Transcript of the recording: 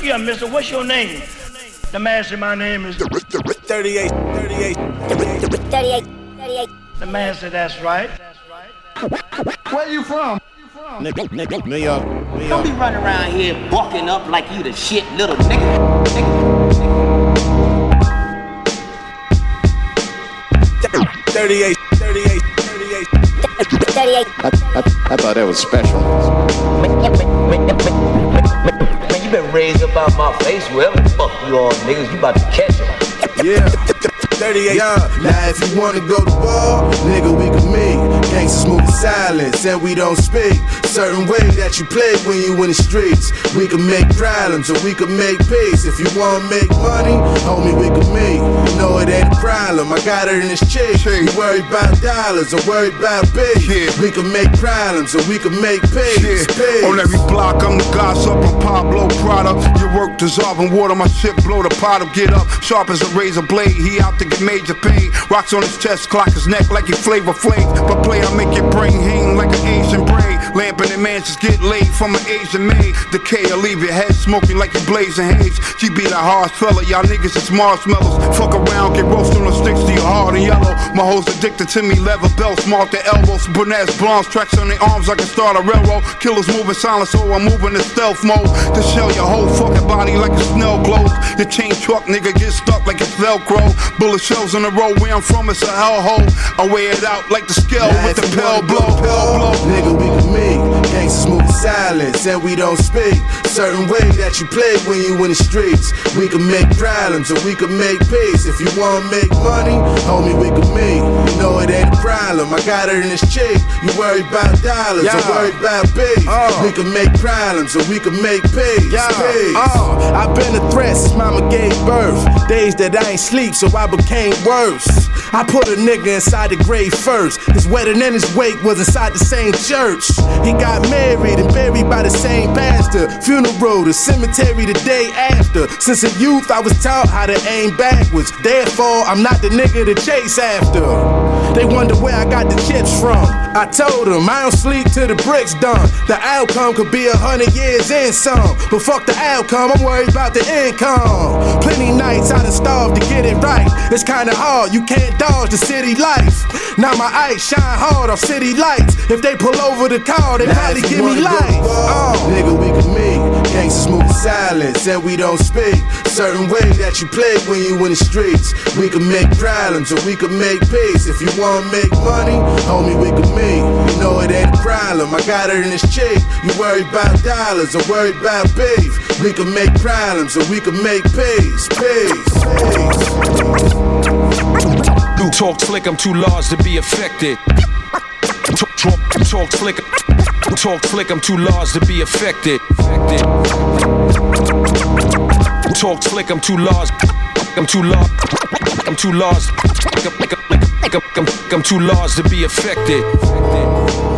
look here, mister, what's your name? The man said my name is 38, 38, 38, 38. The man said that's right. Where you from? Nigga, nigga, New York, Don't be running around here bucking up like you the shit, little nigga. nigga. 38, 38, 38. 38. I, I, I thought that was special. Man, you been raised up out my face, wherever the fuck you all niggas, you about to catch him. Yeah. 38. Yeah, now if you wanna go to war, nigga, we can meet. Gangsters move in silence and we don't speak. Certain way that you play when you in the streets. We can make problems or we can make peace. If you wanna make money, homie, we can meet. You know it ain't a problem. I got it in this chick. You worry about dollars or worry about beef. Yeah. We can make problems or we can make peace. Yeah. On every block, I'm the gossip. I'm Pablo Prada. Your work dissolving water, my shit blow the pot up. Get up, sharp as a razor blade. He out to get major pain. Rocks on his chest, clock his neck like he Flavor Flav. But play, I make your brain hang like an Asian braid. Lamp in the mansions get laid from an Asian maid. Decay leave your head smoking like you blazing haze. She be the hard fella, y'all niggas is marshmallows. Fuck around, get roasted on sticks to your hard and yellow. My hoes addicted to me, leather belts, mark the elbows. Brunettes, blondes, tracks on their arms, I can start a railroad. Killers moving silent, so I'm moving in stealth mode. To shell your whole fucking body like a snow globe. Your chain truck, nigga, get stuck like it's Velcro. Bullet shells on the road, where I'm from, it's a hellhole. I wear it out like the scale Now with the pill blow. Pill blow. Nigga, we can meet. Gangsters move in silence and we don't speak. Certain way that you play when you in the streets. We can make problems or we can make peace. If you wanna make money, homie, we can. You know it ain't a problem. I got it in this chick. You worry about dollars Yeah. or worry about beef. Uh. We can make problems or we can make peace. Yeah. peace. Uh. I've been a threat since mama gave birth. Days that I ain't sleep, so I became worse. I put a nigga inside the grave first. His wedding and his wake was inside the same church. He got married and buried by the same pastor. Funeral, the cemetery the day after. Since a youth, I was taught how to aim backwards. Therefore, I'm not the nigga to chase after. They wonder where I got the chips from. I told them I don't sleep till the bricks done. The outcome could be a hundred years in some. But fuck the outcome, I'm worried about the income. Plenty nights I done starved to get it right. It's kinda hard, you can't dodge the city life. Now my eyes shine hard off city lights. If they pull over the car, they probably give me life. Uh. Nigga, we can meet. Gangsters move in silence and we don't speak. Certain way that you play when you in the streets. We can make problems or we can make peace. If you wanna make money, homie, we can meet. You know it ain't a problem. I got it in this chick. You worry about dollars or worry about beef. We can make problems or we can make peace. Peace. peace. Talk slick, I'm too large to be affected. Talk, talk, slick, talk slick, I'm too large to be affected. affected. Talk slick, I'm too large. I'm too large. I'm too large. I'm, I'm, I'm, I'm too large to be affected. affected.